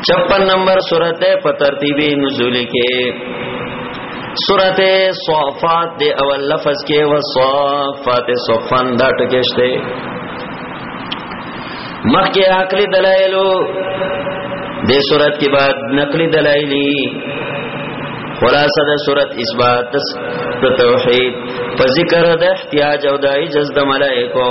56 نمبر سورته په ترتیبی نزول کې سورته صافات دی اول لفظ کې وصافات صفن دا ټکشته مخکې عقلي دلایلو د سورته کې بعد نقلي دلایلی خلاصه د صورت اثبات د توحید په ذکر د احتیاج او د عجز د ملائکو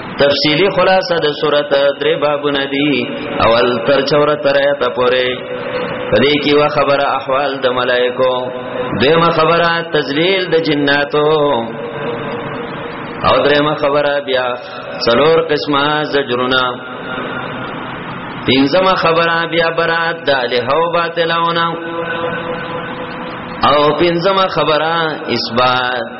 تفصیلی خلاصه د صورت درې بابونه دي اول تر چوره تر ایت پورې پدې کې وا خبره احوال د ملائکو دیمه خبره تذلیل د جناتو او دریمه خبره بیا څلور قسمه زجرونه پینځمه خبره بیا برات د له او باطلونه او پینځمه خبره اثبات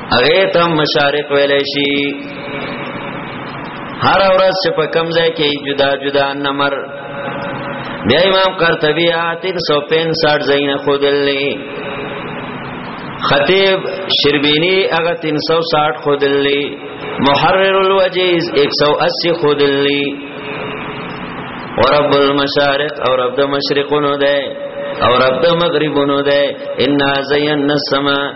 هغه ته مشارق ویل شي هر ورځ چې په کم ځای کې جدا جدا نمر بیا امام قرطبی آ 365 زین خودلې خطیب شربینی هغه 360 خودلې محرر الوجیز 180 خودلې ورب المشارق او رب د مشرقونو ده او رب د مغربونو ده ان زینا السما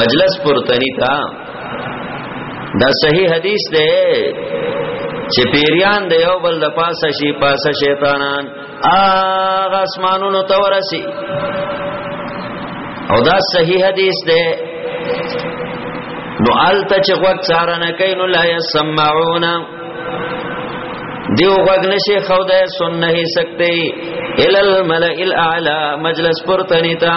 مجلس پورتنی تا دا صحیح حدیث ده چې پیریان د یو بل د پاسه شي پاسه شیطانان اغه اسمانونو ته ورسي او دا صحیح حدیث ده نو آلتا چې غوږ چارنه کوي نو لا يسمعون دیو غوږ نشي خوده سن نه سکتے ال الملئ الاعلى مجلس پر تنیتا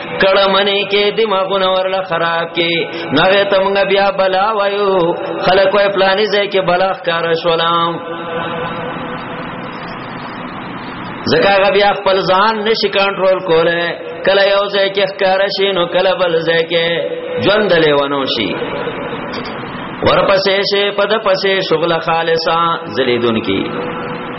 کړه منی کې دماغونه ورله خراب کې نو هغه تمګ بیا بلا وایو خلک وای پلانې ځای کې بلا ښکار شولم زکه هغه بیا خپل ځان نشي کنټرول کوله کله یو ځای کې ښکار شي نو کله بل ځای کې ژوند لیوانو شي ورپسې شي پد پسې شغل خالصا زلیدون کی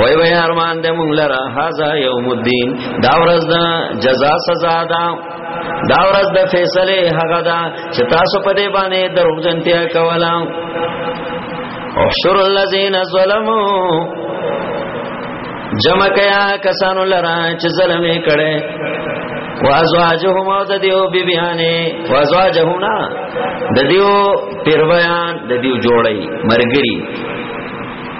وای وای ارمان د مونږ لره هاذا یوم الدین دا ورځ دا جزاء سزا دا دا ورځ د فیصله هغه دا چې تاسو په دې باندې دروغجنتیا کولا احشر الذین ظلموا جمع کیا کسانو لرا چې ظلم یې کړي وازواجهم او د دیو بیبیانه وازواجهم نا د دیو پیرویان د دیو جوړی مرګری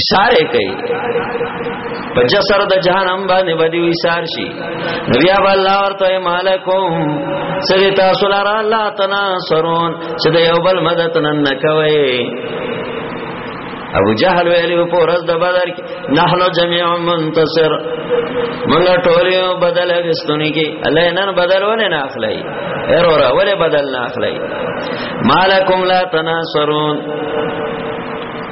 اشاره کوي په جسر د جهنم باندې باندې وسار شي نبي ابا الله ورته مالکم سری تاسو لاره الله تناصرون چې د یو بل مدد نن کوي ابو جهل ویلی په ورځ د بدر کې نحنو جميع منتصر موږ ټول یو بدل غستونی کې الله نن بدل ولې نه اخلي ارورا ولې بدل نه اخلي مالکم لا تناصرون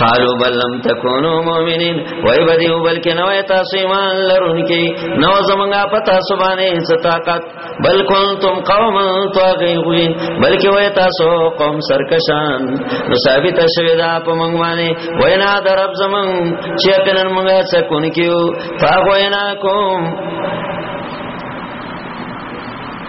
قالو بل لم تکونو مؤمنین وای بدیو بلکې نو تاسو ایمان لرونکي نو زمونږه پتا سبانه ستاقت بل کنتم قوم طاغین بلکې وای تاسو قوم سرکشان نو ثابت شوی دا په مونږ باندې وینا درب زمون چې کنن مونږه څه کون کیو فاغوینا کوم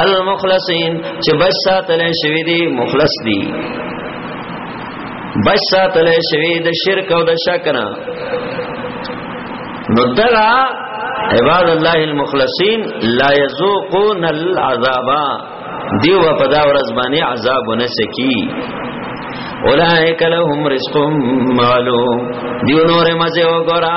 المخلصین چې بچ ساتل شوی دی مخلص دی بچ ساتل شوی د شرک او د شک نه نو دغه عباد الله المخلصین لا یذوقون العذاب دیو په دا ورځ باندې عذاب نه سکی اولائک لهم رزق معلوم دیو نور مزه وګرا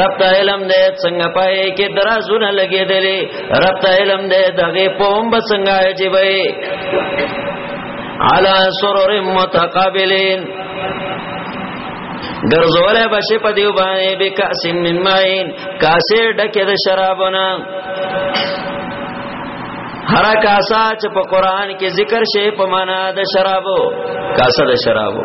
رب ته علم دې څنګه پای کې درازونه لګېدلې رب ته علم دې دغه پوم به څنګه چې وي علا سرور متقابلین ګرځولې بشي په دیو باندې به کاسم من ماین کاسه ډکه د شرابونه هر کاسا چې په قران کې ذکر شي په معنا د شرابو کاسه د شرابو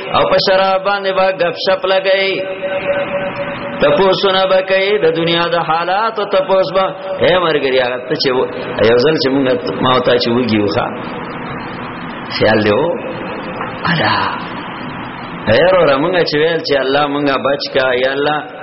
او په شراب باندې با غب شپ لګي تپوسونه بکې د دنیا د حالات او تپوس به هي مرګري هغه ته چې یو ځل چې موږ ما ته چې وګیو ښا خیال دیو ادا هر اور موږ چې ویل چې الله موږ بچ کا یا الله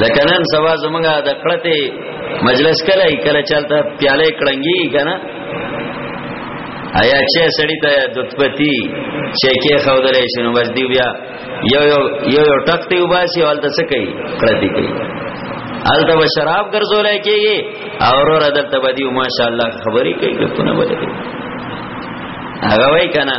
ځکه نن سبا زمونږه د کړته مجلس کله یې کله چلته پیاله کړنګي کنه آیا چې سړی ته دتپتی چې کې خودلې شنو بس دی بیا یو یو یو یو ټک دی وباسي ول تاسو کوي کړتی کوي الته به شراب ګرځول کېږي او ورور دلته به دی ماشاءالله خبرې کوي کتونه به هغه وای کنه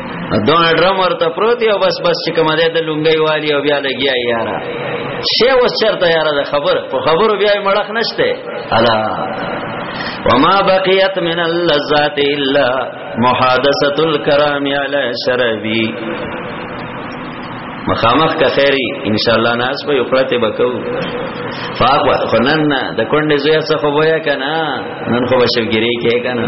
دونه ډرم ورته پروت او بس بس چې کومه ده لونګي والی او بیا لګیا یارا شی وس چرته یارا ده خبر په خبرو بیا مړخ نشته الا وما بقيت من اللذات الا محادثه الكرام على شربي مخامخ کا خیری ان شاء الله ناس به یقرته بکو فاق خنن د کونډې زوی څخه ویا کنه نن خو بشګری کې کنه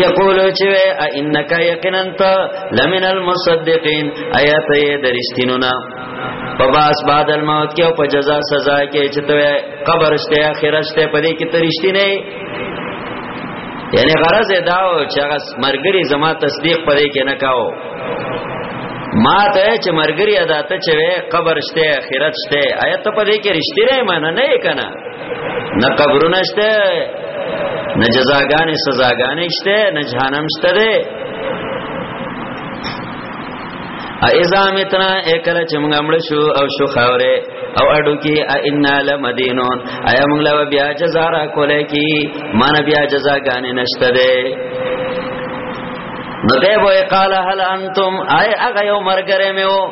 یقول چې ا انک یقینا انت لمن المصدقین آیات یې درشتینو نه په باس بعد الموت کې او په جزا سزا کې چې ته قبر شته اخرت شته په دې کې ترشتي نه یعنی غرض دا و چې هغه مرګري زما تصدیق په دې کې نه کاو ما ته چې مرګري ادا ته چې قبر شته اخرت شته آیت په دې کې رښتیا معنی نه کنا نه قبرونه شته نه جزاګانې سزاګانې شته نه جهنم شته ده اذا متنا اکل چمغ امړ شو او شو خاوره او اډو کې ان لمدینون ایا موږ لا بیا جزا را کولای کی مان بیا جزا غانې نشته ده نو ته وای قال هل انتم اي هغه یو مرګره مې وو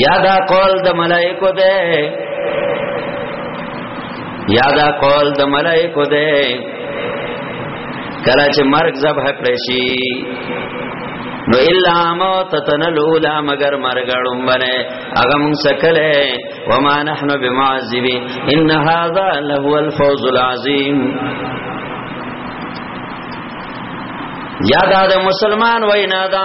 یا دا قول د ملائکو ده یا دا قول د ملائکو ده کله چې مرګ ذبح کړی شي نو الا موتتن الاولى مگر مرګړم بنه اغه مون سکله وما نحنو بمعذبين ان هذا له الفوز العظیم یاد د مسلمان وینا دا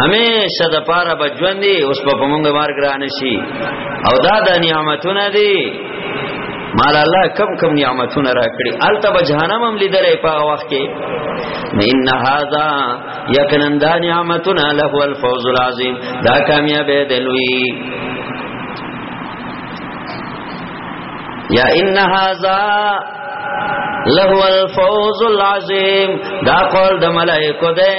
همیشه د پاره بجوندې اوس په موږ مارګ را نشي او دا د نعمتونه دي مال الله کم کم نعمتونه را کړی الته به جهنم هم لیدلې په وخت کې ان هاذا یقینا دا نعمتنا له الفوز العظیم دا کامیابې دلوي یا ان هاذا له الفوز العظیم دا قول د ملائکه ده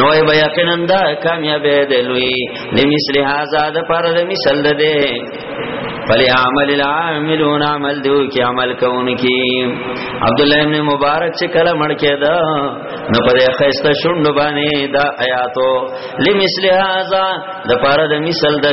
نو به یقینا دا کامیابې ده لوی لمثل هاذا د پر د مثال ده فلی عمل العاملون عمل دیو کی عمل کون کی عبد الله ابن مبارک چې کله مړ کېدا نو په دې خسته شوند باندې دا آیاتو لمثل هاذا د پاره د مثال ده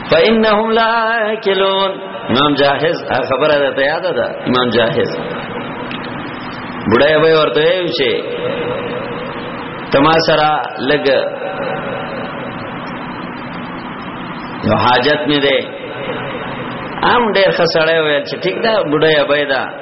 فانهم لا اکلون امام جاهز خبره ده ته یاد ده امام جاهز بډای به ورته وی چې تما سره لګ نو حاجت نه ده ام ډېر خسړې ویل چې ټیک ده بډای به ده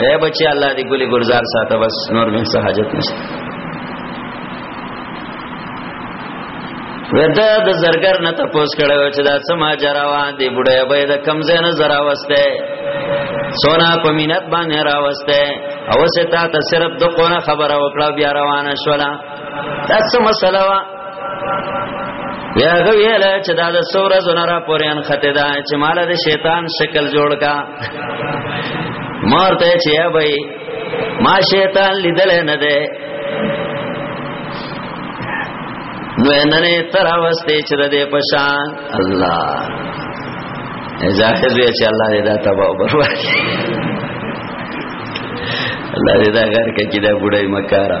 اے بچی الله دې ګلي ګلزار ساته بس نور مې څه حاجت نشته ودا د زرګر نه تپوس کړو چې دا څه ما جراوا دې بډای به د کمزې نه زرا وسته سونا په مینت باندې را وسته او ستا ته صرف د قونه خبره وکړه بیا روانه شولا دا څه مسله یا غو ویل چې دا د سوره زنرا پورې ان خته دا چې مال د شیطان شکل جوړ کا مرته چې یا بھائی ما شیطان لیدل نه ده نو ننه تر اوسته چې د پشان الله ظاهر دی چې الله دې دا تباہ برباد الله دې دا غر کې دا بډای مکارا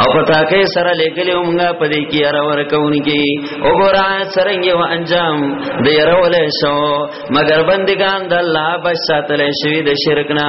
او پتا کې سره لګلې مونږه پدې کې ار ور کوونکی او ګورا سرنګ یو انجام دې ار ولې شو مگر بندگان د الله بچ ساتلې شوی د شرک نه